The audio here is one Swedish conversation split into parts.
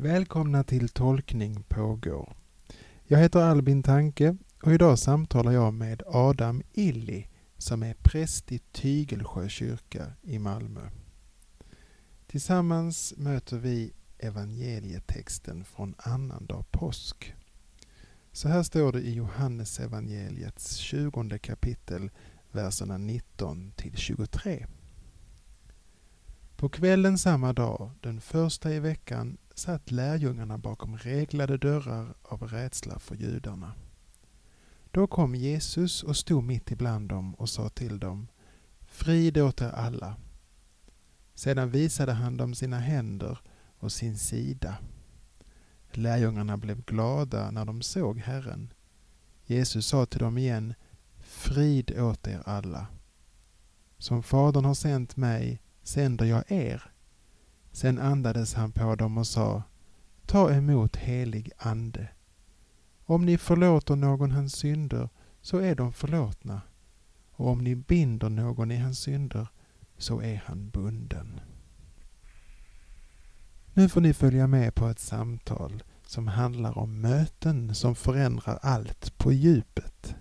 Välkomna till Tolkning pågår. Jag heter Albin Tanke och idag samtalar jag med Adam Illi som är präst i Tygelsjö kyrka i Malmö. Tillsammans möter vi evangelietexten från annandag påsk. Så här står det i Johannes evangeliets 20 kapitel, verserna 19 till 23. På kvällen samma dag, den första i veckan, satt lärjungarna bakom reglade dörrar av rädsla för judarna. Då kom Jesus och stod mitt ibland dem och sa till dem Frid åt er alla. Sedan visade han dem sina händer och sin sida. Lärjungarna blev glada när de såg Herren. Jesus sa till dem igen Frid åt er alla. Som Fadern har sänt mig sänder jag er. Sen andades han på dem och sa Ta emot helig ande. Om ni förlåter någon hans synder så är de förlåtna och om ni binder någon i hans synder så är han bunden. Nu får ni följa med på ett samtal som handlar om möten som förändrar allt på djupet.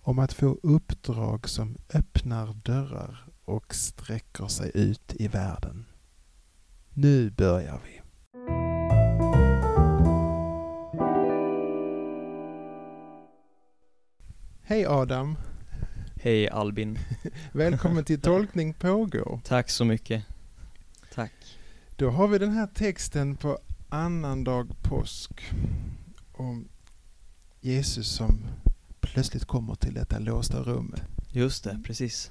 Om att få uppdrag som öppnar dörrar och sträcker sig ut i världen. Nu börjar vi. Hej Adam! Hej Albin. Välkommen till Tolkning pågår. Tack så mycket. Tack. Då har vi den här texten på annandag påsk om Jesus som plötsligt kommer till detta låsta rum. Just det, precis.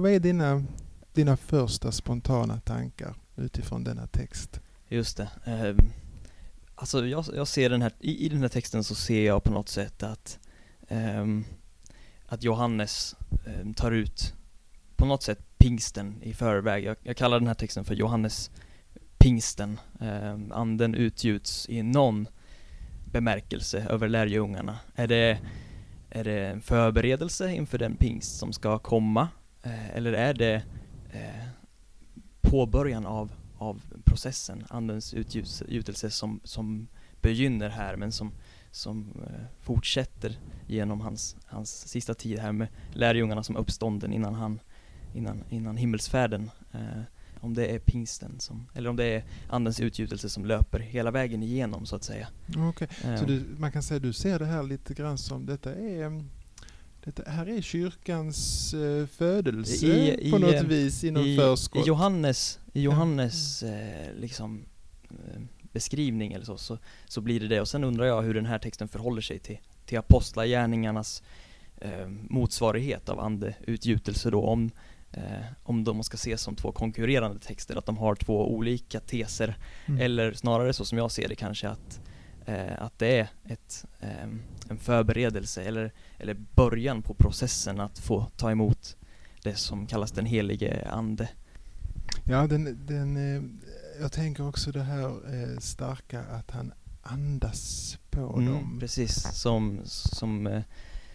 Vad är dina, dina första spontana tankar utifrån denna text? Just det. Eh, alltså jag, jag ser den här, i, i den här texten så ser jag på något sätt att eh, att Johannes eh, tar ut på något sätt pingsten i förväg. Jag, jag kallar den här texten för Johannes pingsten. Eh, anden utgjuts i någon bemärkelse över lärjungarna. Är det, är det en förberedelse inför den pingst som ska komma? Eh, eller är det eh, påbörjan av, av processen, andens utgjutelse som, som begynner här men som, som eh, fortsätter genom hans, hans sista tid här med lärjungarna som uppstånden innan han, innan, innan himmelsfärden. Eh, om det är pingsten som, eller om det är andens utgjutelse som löper hela vägen igenom så att säga. Okej, okay. så Eh, du, man kan säga att du ser det här lite grann som detta är detta här är kyrkans eh, födelse I- på i, något eh, vis inom I, förskott. I Johannes, i Johannes eh, liksom eh, beskrivning eller så, så, så blir det det. Och sen undrar jag hur den här texten förhåller sig till, till apostlagärningarnas eh, motsvarighet av andeutgjutelse då, om, eh, om de ska ses som två konkurrerande texter, att de har två olika teser, Mm. eller snarare så som jag ser det kanske att, att det är ett, eh, en förberedelse eller, eller början på processen att få ta emot det som kallas den helige ande. Ja, den, den, eh, jag tänker också det här eh, starka att han andas på Mm, dem. precis, som, som, eh,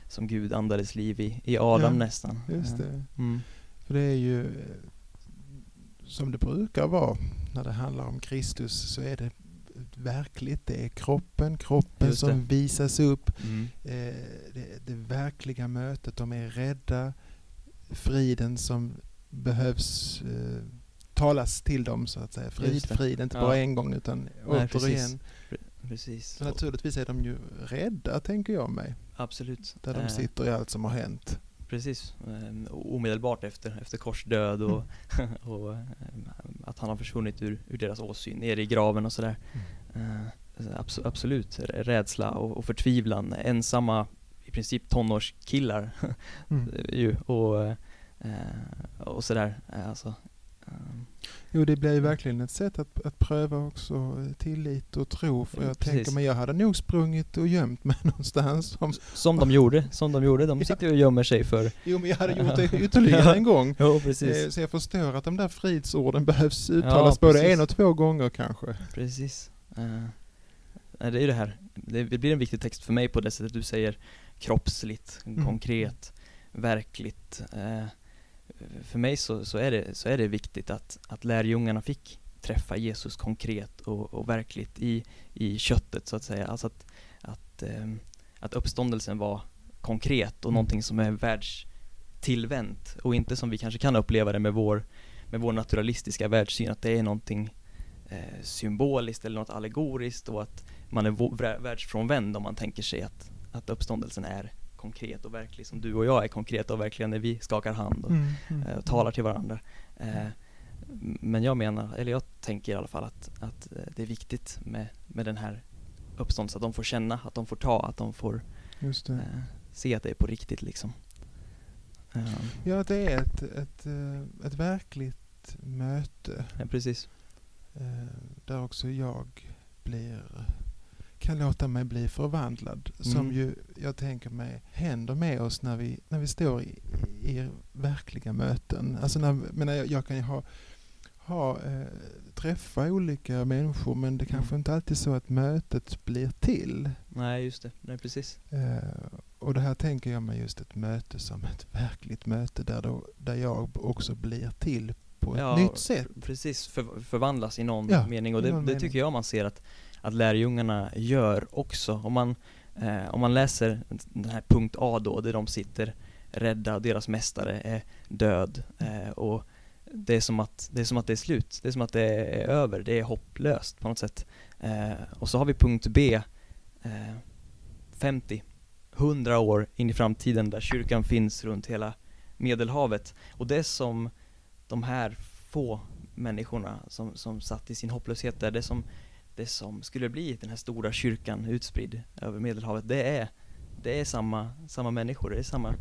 som Gud andades liv i, i Adam Ja, nästan. Just Eh, det. Mm. För det är ju eh, som det brukar vara när det handlar om Kristus så är det verkligt. Det är kroppen, kroppen som visas upp. Mm. Eh, det, det verkliga mötet. De är rädda. Friden som behövs eh, talas till dem så att säga. Frid, frid, inte Ja. bara en gång utan Nej, återigen. precis. Precis. Så naturligtvis är de ju rädda tänker jag mig. Absolut. Där de Eh, sitter i allt som har hänt. Precis, eh, omedelbart efter, efter korsdöd och, och eh, att han har försvunnit ur, ur deras åsyn, ner i graven och sådär. Eh, abs- absolut, rädsla och, och förtvivlan, ensamma i princip tonårskillar Mm. och, eh, och sådär. Alltså, Jo, det blir ju verkligen ett sätt att, att pröva också eh, tillit och tro. För Ja, jag precis. tänker, men jag hade nog sprungit och gömt mig någonstans. Som, som de gjorde, som de gjorde. De sitter och gömmer sig för... jo, men jag hade gjort det ytterligare en gång. Jo, Eh, precis. Så jag förstår att de där fridsorden behövs uttalas Ja, både en och två gånger kanske. Precis. Eh, nej, det är ju det här. Det, blir en viktig text för mig på det sättet du säger kroppsligt, Mm. konkret, verkligt. Eh, för mig så, så, är det, så är det viktigt att, att lärjungarna fick träffa Jesus konkret och, och verkligt i, i köttet så att säga. Alltså att, att, eh, att uppståndelsen var konkret och Mm. någonting som är världstillvänt och inte som vi kanske kan uppleva det med vår, med vår naturalistiska världssyn, att det är någonting eh, symboliskt eller något allegoriskt och att man är världsfrånvänd om man tänker sig att, att uppståndelsen är konkret och verklig som du och jag är konkreta och verkliga när vi skakar hand och, Mm, mm. eh, och talar till varandra. Eh, men jag menar, eller jag tänker i alla fall att, att eh, det är viktigt med, med den här uppståndelsen, att de får känna, att de får ta, att de får eh, se att det är på riktigt liksom. Eh, Ja, det är ett, ett, eh, ett verkligt möte ja, precis. eh, där också jag blir kan låta mig bli förvandlad. Som Mm. ju jag tänker mig händer med oss när vi, när vi står i, i verkliga möten. Alltså när, menar jag, jag kan ju ha, ha eh, träffa olika människor men det kanske Mm. inte alltid är så att mötet blir till. Nej, just det. Nej, precis. Eh, och det här tänker jag mig just ett möte som ett verkligt möte där, då, där jag också blir till ett Ja, nytt sätt. Precis, för, förvandlas i någon Ja, mening och det, det mening. tycker jag man ser att, att lärjungarna gör också. Om man, eh, om man läser den här punkt A då, där de sitter rädda, deras mästare är död eh, och det är, som att, det är som att det är slut, det är som att det är över, det är hopplöst på något sätt. Eh, och så har vi punkt B, eh, 50, 100 år in i framtiden där kyrkan finns runt hela Medelhavet. Och det som de här få människorna som, som satt i sin hopplöshet där, det som, det som skulle bli den här stora kyrkan utspridd över Medelhavet, det är, det är samma, samma människor, det är samma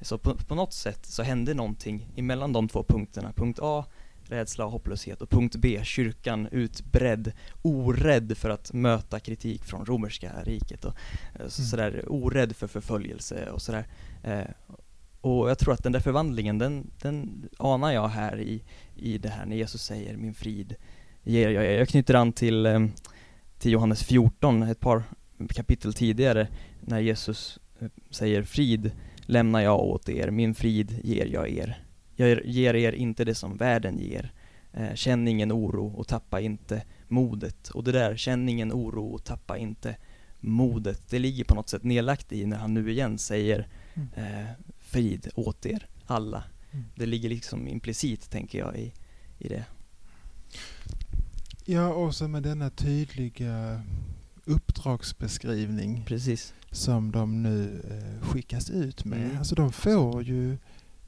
så på, på något sätt så hände någonting emellan de två punkterna. Punkt A, rädsla och hopplöshet och punkt B, kyrkan utbredd, orädd för att möta kritik från romerska riket och eh, Mm. sådär orädd för förföljelse och sådär. Eh, och jag tror att den där förvandlingen, den, den anar jag här i, i det här när Jesus säger min frid ger jag. Jag knyter an till, eh, till Johannes 14, ett par kapitel tidigare, när Jesus eh, säger frid lämnar jag åt er, min frid ger jag er. Jag ger er inte det som världen ger. Eh, känn ingen oro och tappa inte modet. Och det där, känn ingen oro och tappa inte modet, det ligger på något sätt nedlagt i när han nu igen säger Mm. eh, frid åt er alla. Mm. Det ligger liksom implicit, tänker jag, i, i det. Ja, och så med denna tydliga uppdragsbeskrivning Precis. som de nu eh, skickas ut med. Mm. Alltså de får ju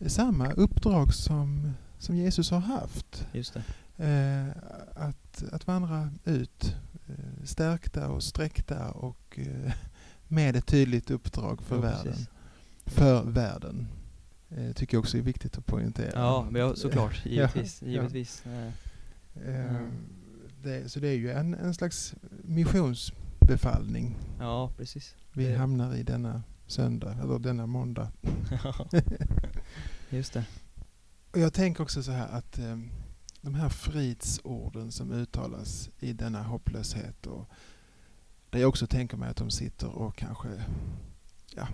samma uppdrag som, som Jesus har haft. Just det. Eh, att, att vandra ut eh, stärkta och sträckta och eh, med ett tydligt uppdrag för Jo, världen. precis. För världen. Eh, tycker jag också är viktigt att poängtera. Ja, men ja, såklart. Givetvis. givetvis. Eh, Eh, Mm. det, så det är ju en, en slags missionsbefallning Ja, precis. vi Det- hamnar i denna söndag, eller denna måndag. Just det. Och jag tänker också så här att eh, de här fridsorden som uttalas i denna hopplöshet och där jag också tänker mig att de sitter och kanske ja,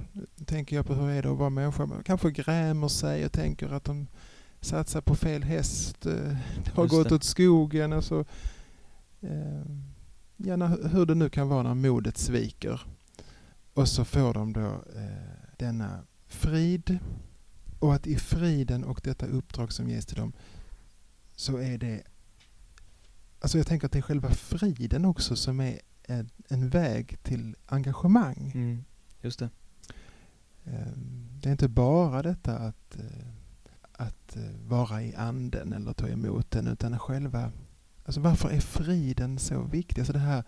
tänker jag på hur är det att vara människa, men kanske grämer sig och tänker att de satsar på fel häst, eh, det har Just gått det. åt skogen och så eh, ja, när, hur det nu kan vara när modet sviker. Och så får de då eh, denna frid och att i friden och detta uppdrag som ges till dem så är det Alltså jag tänker att det är själva friden också som är en, en väg till engagemang. Mm. Just det. Ehm, Det är inte bara detta att, eh, att eh, vara i anden eller ta emot den utan själva Alltså varför är friden så viktig? Alltså det här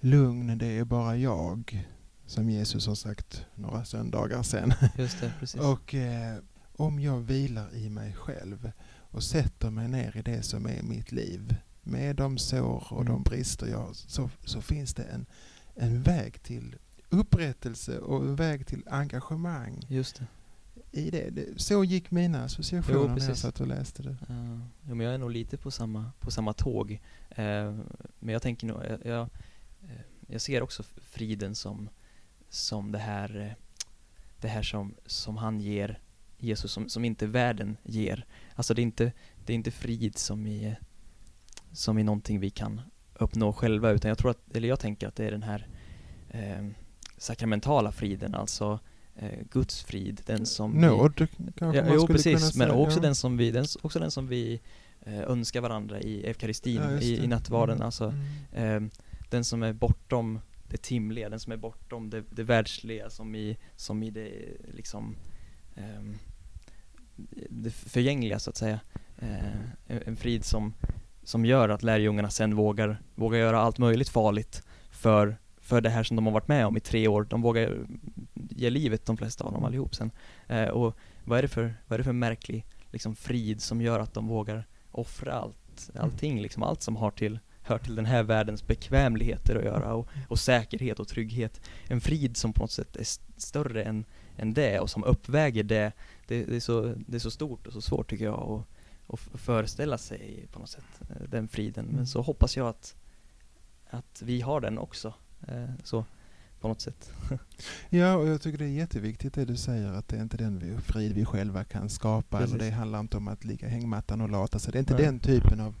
lugn, det är bara jag som Jesus har sagt några söndagar sedan. Just det, precis. Och eh, om jag vilar i mig själv och sätter mig ner i det som är mitt liv med de sår och de Mm. brister jag har, så, så finns det en, en väg till upprättelse och en väg till engagemang Just det. i det. det så gick mina associationer Jo, när jag satt och läste det. Uh, ja, men jag är nog lite på samma, på samma tåg. Eh, men jag tänker nog, jag, jag, eh, jag ser också friden som, som det här, eh, det här som, som han ger Jesus, som, som inte världen ger. Alltså det är inte, det är inte frid som i, som är någonting vi kan uppnå själva utan jag tror att, eller jag tänker att det är den här eh, sakramentala friden, alltså eh, Guds frid, den som Nåd vi, kanske ja, man Jo skulle precis, kunna men säga. också ja. den som vi, den, också den som vi eh, önskar varandra i eukaristin, Ja, i, i nattvarden, Mm, alltså mm. eh, den som är bortom det timliga, den som är bortom det, det världsliga, som i, som i det liksom ehm, det förgängliga så att säga. En, en frid som, som gör att lärjungarna sen vågar, vågar göra allt möjligt farligt för, för det här som de har varit med om i tre år. De vågar ge livet, de flesta av dem allihop sen. Eh, och vad är det för, vad är det för märklig liksom, frid som gör att de vågar offra allt, allting, liksom, allt som har till, hör till den här världens bekvämligheter att göra och, och säkerhet och trygghet. En frid som på något sätt är st- större än, än det och som uppväger det. Det, det, är, så, det är så stort och så svårt tycker jag att, att f- föreställa sig på något sätt, eh, den friden. Men Mm. så hoppas jag att, att vi har den också, så på något sätt. Ja, och jag tycker det är jätteviktigt det du säger att det är inte den vi, frid vi själva kan skapa. Precis. Eller det handlar inte om att ligga i hängmattan och lata sig. Det är inte Nej. den typen av...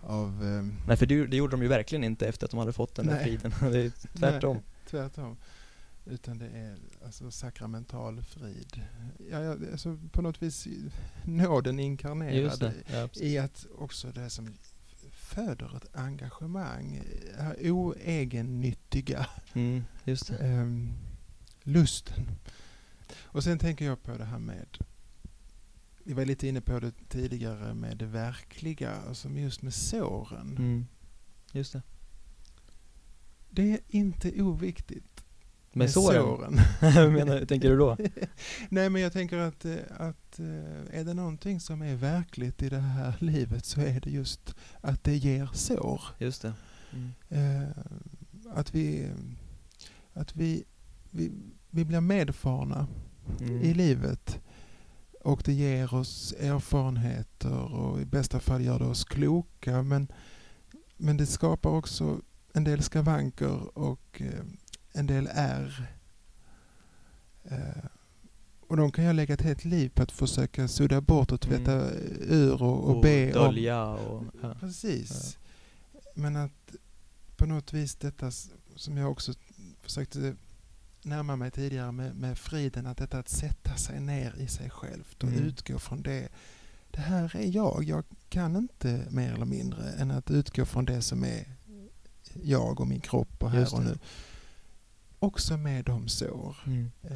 av ehm, Nej för det, det gjorde de ju verkligen inte efter att de hade fått den där Nej. friden. det är tvärtom. Nej, tvärtom. Utan det är alltså sakramental frid. Ja, ja, alltså på något vis nåden inkarnerad. Ja, i att också det som föder ett engagemang, är oegennyttiga Mm, just ehm, lusten. Och sen tänker jag på det här med, vi var lite inne på det tidigare med det verkliga, alltså just med såren. Mm, just det. Det är inte oviktigt Men såren, såren. Menar, tänker du då? Nej men jag tänker att, eh, att eh, är det någonting som är verkligt i det här livet så är det just att det ger sår. Just det. Mm. Eh, att vi, att vi, vi, vi blir medfarna Mm. i livet och det ger oss erfarenheter och i bästa fall gör det oss kloka men, men det skapar också en del skavanker och en del ärr. Eh, och de kan jag lägga ett helt liv på att försöka sudda bort och tvätta ur och, och, Och be om. dölja och... Ja. Precis. Men att på något vis detta som jag också försökte närma mig tidigare med, med friden, att detta att sätta sig ner i sig självt och Mm. utgå från det. Det här är jag. Jag kan inte mer eller mindre än att utgå från det som är jag och min kropp och här och nu. Också med de sår. Mm. Eh,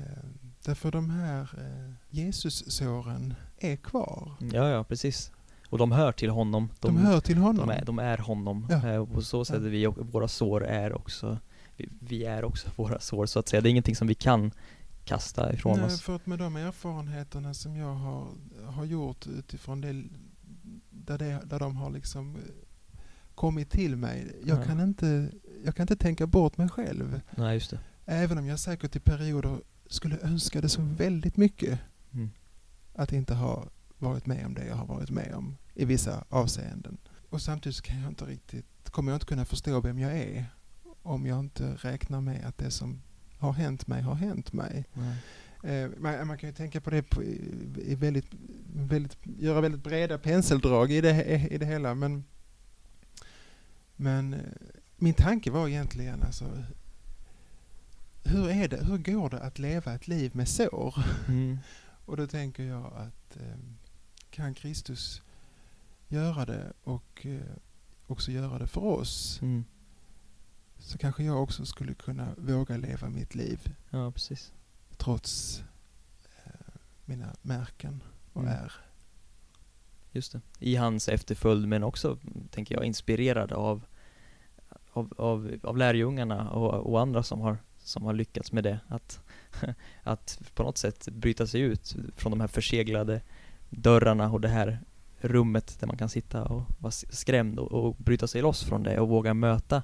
därför de här eh, Jesus-såren är kvar. Ja, ja, precis. Och de hör till honom. De, hör till honom. de är, de är honom. Ja. Eh, och på så sätt Ja. vi, våra sår är också, vi, vi är också våra sår så att säga. Det är ingenting som vi kan kasta ifrån Nej, oss. för att med de erfarenheterna som jag har, har gjort utifrån det, där, det, där de har liksom eh, kommit till mig. Jag, Ja. kan inte, jag kan inte tänka bort mig själv. Nej, just det. Även om jag säkert i perioder skulle önska det så väldigt mycket Mm. att inte ha varit med om det jag har varit med om i vissa avseenden. Och samtidigt kan jag inte riktigt, kommer jag inte kunna förstå vem jag är om jag inte räknar med att det som har hänt mig har hänt mig. Eh, man, man kan ju tänka på det på, i, i väldigt, väldigt, göra väldigt breda penseldrag i det, i det hela men, men eh, min tanke var egentligen alltså hur är det, hur går det att leva ett liv med sår? Mm. Och då tänker jag att eh, kan Kristus göra det och eh, också göra det för oss Mm. så kanske jag också skulle kunna våga leva mitt liv Ja, precis. trots eh, mina märken och Mm. är. Just det. I hans efterföljd men också, tänker jag, inspirerad av, av, av, av lärjungarna och, och andra som har, som har lyckats med det. Att, att på något sätt bryta sig ut från de här förseglade dörrarna och det här rummet där man kan sitta och vara skrämd och, och bryta sig loss från det och våga möta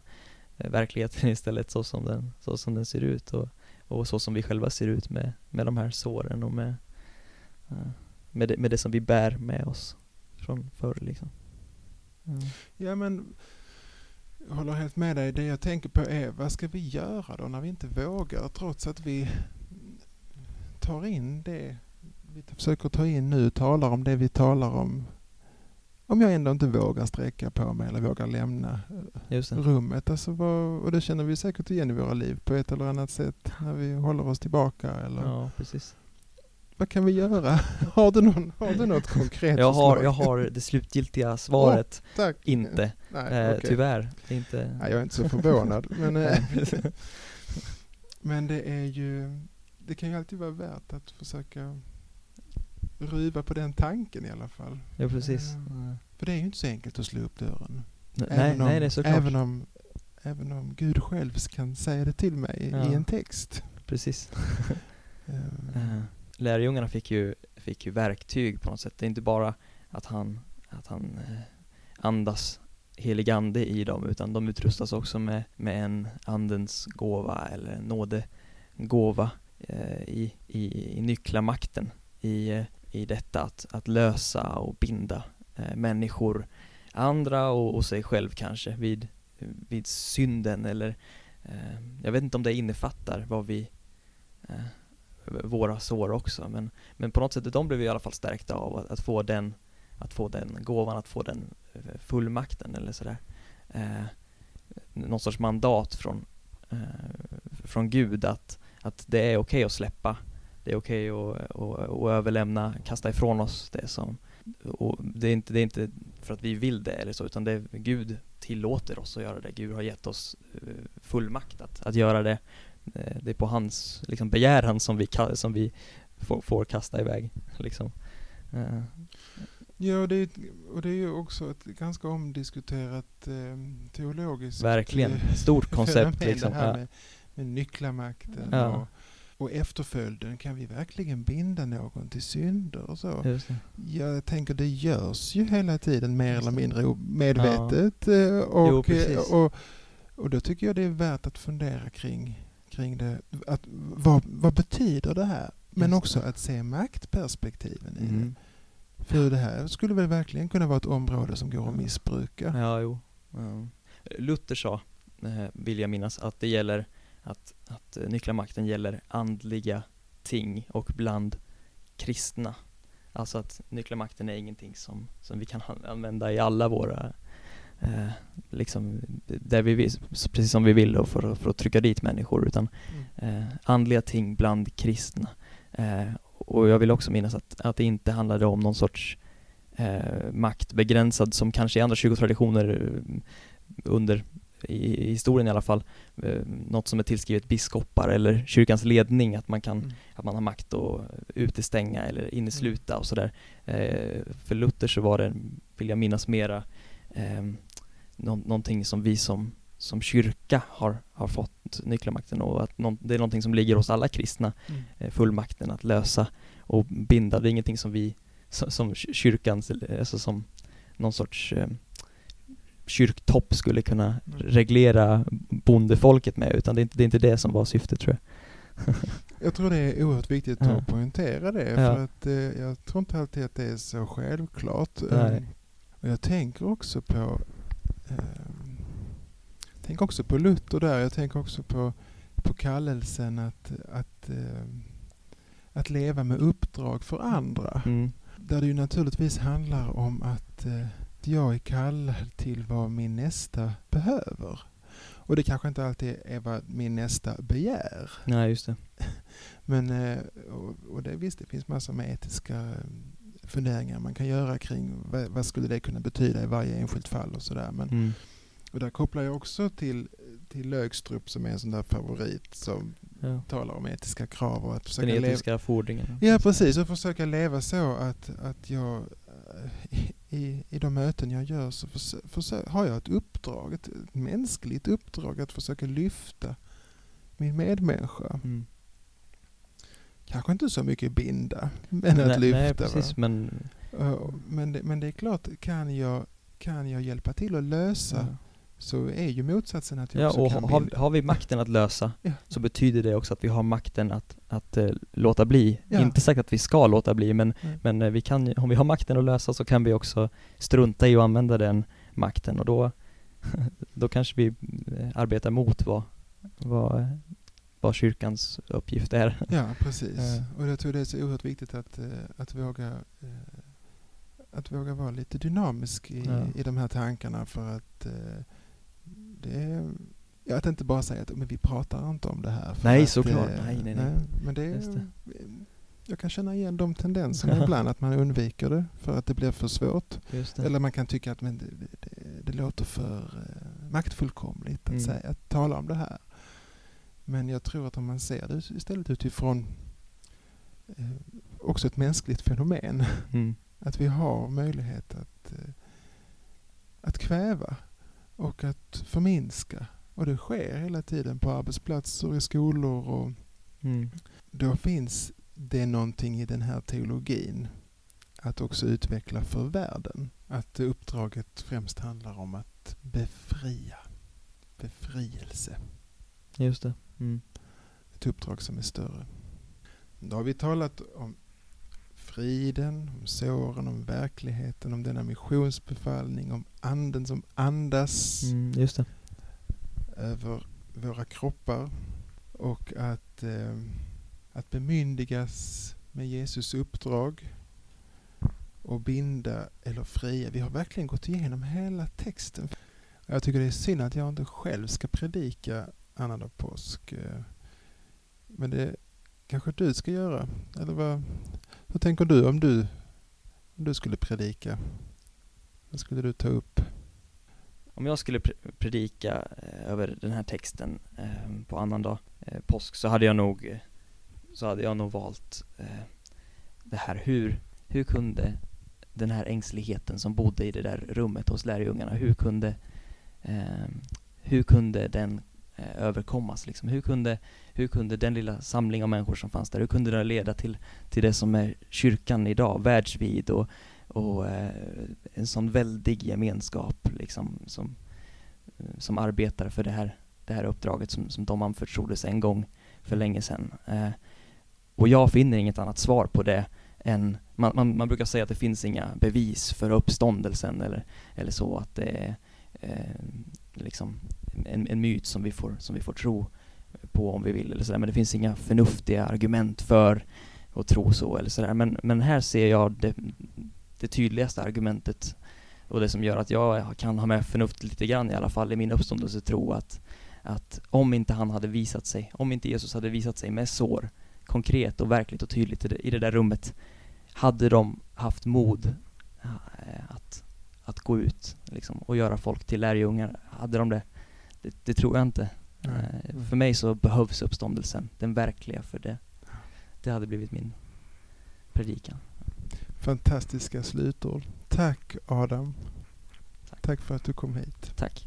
eh, verkligheten istället så som den, så som den ser ut och, och så som vi själva ser ut med, med de här såren och med, eh, med, det, med det som vi bär med oss från förr liksom. Mm. Ja men håller helt med dig. Det jag tänker på är vad ska vi göra då när vi inte vågar trots att vi tar in det vi försöker ta in nu, talar om det vi talar om om jag ändå inte vågar sträcka på mig eller vågar lämna rummet. Alltså vad, och det känner vi säkert igen i våra liv på ett eller annat sätt när vi håller oss tillbaka. Eller Ja, precis. Vad kan vi göra? Har du, någon, har du något konkret Jag har, jag har det slutgiltiga svaret. Tack. Inte. Nej, Eh, okej. Tyvärr. Inte... Nej, jag är inte så förvånad. men, eh, men det är ju, det kan ju alltid vara värt att försöka ruva på den tanken i alla fall. ja, precis. Ja. För det är ju inte så enkelt att slå upp dörren. Nej, Även om, nej, det är såklart. även om, även om Gud själv kan säga det till mig i Ja. en text. Precis. Eh, Eh, Lärjungarna fick ju, fick ju verktyg på något sätt. Det är inte bara att han, att han eh, andas helig ande i dem, utan de utrustas också med, med en andens gåva eller en nådegåva eh, i, i, i nycklamakten i, eh, i detta att, att lösa och binda eh, människor, andra och, och sig själv kanske vid, vid synden eller eh, jag vet inte om det innefattar vad vi eh, våra sår också men, men på något sätt de blev i alla fall stärkta av att, att få den att få den gåvan, att få den eh, fullmakten eller sådär eh, någon sorts mandat från eh, från Gud att, att det är okej att släppa det är okej att, att, att överlämna, kasta ifrån oss det som och det är, inte, det är inte för att vi vill det eller så utan det är Gud tillåter oss att göra det. Gud har gett oss eh, fullmakt att, att göra det. Eh, Det är på hans liksom, begäran som vi, som vi får, får kasta iväg. Liksom. Eh, Ja, det är, och det är ju också ett ganska omdiskuterat eh, teologiskt Verkligen, eh, stort koncept liksom. Det här Ja. med, med nycklamakten Ja. och, och efterföljden. Kan vi verkligen binda någon till synder och så? Jag tänker det görs ju hela tiden mer eller mindre medvetet. eh, Jo, Och, eh, och, och då tycker jag det är värt att fundera kring, kring det. Att, vad, vad betyder det här? Men Just också det. att se maktperspektiven i det. Mm. För det här skulle väl verkligen kunna vara ett område som går att missbruka. Ja, jo. Ja. Luther sa, eh, vill jag minnas, att det gäller att, att nycklamakten gäller andliga ting och bland kristna. Alltså att nycklamakten är ingenting som, som vi kan an- använda i alla våra, eh, liksom, där vi vill, precis som vi vill då för, för att trycka dit människor, utan Mm. eh, andliga ting bland kristna. Eh, och jag vill också minnas att, att det inte handlade om någon sorts eh, makt begränsad som kanske i andra kyrkotraditioner eh, under i, historien i alla fall, eh, något som är tillskrivet biskopar eller kyrkans ledning, att man kan Mm. att man har makt att utestänga eller innesluta och sådär. För Luther så var det, vill jag minnas mera, eh, nå- någonting som vi som, som kyrka har, har fått nyckelmakten och att det är någonting som ligger hos alla kristna, Mm. eh, fullmakten att lösa och binda. Det är ingenting som vi, som, som kyrkans, alltså som någon sorts eh, kyrktopp skulle kunna Mm. reglera bondefolket med, utan det är inte det, är inte det som var syftet tror jag. Jag tror det är oerhört viktigt Ja. att poängtera det. Ja. För att eh, jag tror inte alltid att det är så självklart. Nej. Och jag tänker också på eh, tänk också på Luther där. Jag tänker också på, på kallelsen att, att, eh, att leva med uppdrag för andra. Mm. Där det ju naturligtvis handlar om att eh, jag är kallad till vad min nästa behöver. Och det kanske inte alltid är vad min nästa begär. Nej, just det. Men eh, och, och det, visst, det finns massor med etiska eh, funderingar man kan göra kring vad, vad skulle det kunna betyda i varje enskilt fall och sådär. Men, Mm. och där kopplar jag också till, till Lögstrup som är en sån där favorit som Ja. talar om etiska krav och att försöka Den leva etiska fordringen. Ja precis, och försöka leva så att, att jag eh, i, i de möten jag gör så försö, försö, har jag ett uppdrag, ett, ett mänskligt uppdrag att försöka lyfta min medmänniska. Mm. Kanske inte så mycket binda, men att nej, lyfta. nej, va? precis, men... Uh, men, det, men det är klart, kan jag, kan jag hjälpa till att lösa Ja, så är ju motsatsen att jag ja också och kan har, binda. har vi makten att lösa Ja. så betyder det också att vi har makten att, att eh, låta bli. Ja. Inte sagt att vi ska låta bli, men, men eh, vi kan, om vi har makten att lösa så kan vi också strunta i att använda den makten och då, då kanske vi eh, arbetar mot vad, vad, vad kyrkans uppgift är. Ja, precis. Eh. Och jag tror det är så oerhört viktigt att, eh, att våga eh, att våga vara lite dynamisk i, Ja. i de här tankarna för att det är, ja, att inte bara säga att men vi pratar inte om det här. för Nej, att, såklart. eh, Nej, nej, nej. men det är, jag kan känna igen de tendenserna ibland, att man undviker det för att det blir för svårt. Det. Eller man kan tycka att men det, det, det låter för eh, maktfullkomligt att, Mm. säga, att tala om det här. Men jag tror att om man ser det istället utifrån eh, också ett mänskligt fenomen, Mm. att vi har möjlighet att, eh, att kväva och att förminska. Och det sker hela tiden på arbetsplatser, i skolor och Mm. då finns det någonting i den här teologin att också utveckla för världen. Att uppdraget främst handlar om att befria. Befrielse. Just det. Mm. Ett uppdrag som är större. Då har vi talat om friden, om såren, om verkligheten, om denna missionsbefallning, om anden som andas Mm. Över våra kroppar och att, eh, att bemyndigas med Jesus uppdrag och binda eller fria. Vi har verkligen gått igenom hela texten. Jag tycker det är synd att jag inte själv ska predika annandag påsk. Eh, men det kanske du ska göra? Eller vad, hur tänker du om du, om du skulle predika? Vad skulle du ta upp? Om jag skulle predika eh, över den här texten eh, på annandag påsk så hade jag nog så hade jag nog valt det här hur, hur kunde den här ängsligheten som bodde i det där rummet hos lärjungarna, hur kunde hur kunde den eh, överkommas liksom? Hur kunde, hur kunde den lilla samling av människor som fanns där, hur kunde det leda till, till det som är kyrkan idag, världsvid och, och eh, en sån väldig gemenskap liksom som, eh, som arbetar för det här, det här uppdraget som, som de anförtroddes en gång för länge sedan. Eh, och jag finner inget annat svar på det än, man, man, man brukar säga att det finns inga bevis för uppståndelsen eller, eller så, att det är eh, liksom en, en myt som vi, får, som vi får tro på om vi vill eller sådär, men det finns inga förnuftiga argument för att tro så eller sådär. Men, men här ser jag det, det tydligaste argumentet och det som gör att jag kan ha med förnuft lite grann i alla fall i min uppståndelsetro att, att om inte han hade visat sig, om inte Jesus hade visat sig med sår, konkret och verkligt och tydligt i det, i det där rummet, hade de haft mod eh, att, att gå ut liksom, och göra folk till lärjungar? Hade de det? Det, det tror jag inte. Eh, För mig så behövs uppståndelsen, den verkliga för det. Det hade blivit min predikan. Fantastiska slutord. Tack Adam. Tack. Tack för att du kom hit. Tack.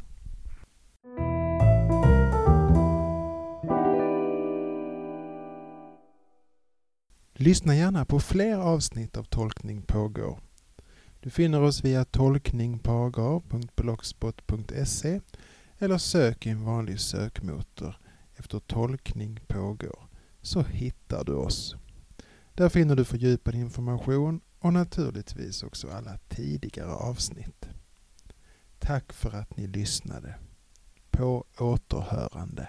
Lyssna gärna på fler avsnitt av Tolkning pågår. Du finner oss via tolkningpågår.blogspot.se eller sök i en vanlig sökmotor efter Tolkning pågår så hittar du oss. Där finner du fördjupad information och naturligtvis också alla tidigare avsnitt. Tack för att ni lyssnade. På återhörande.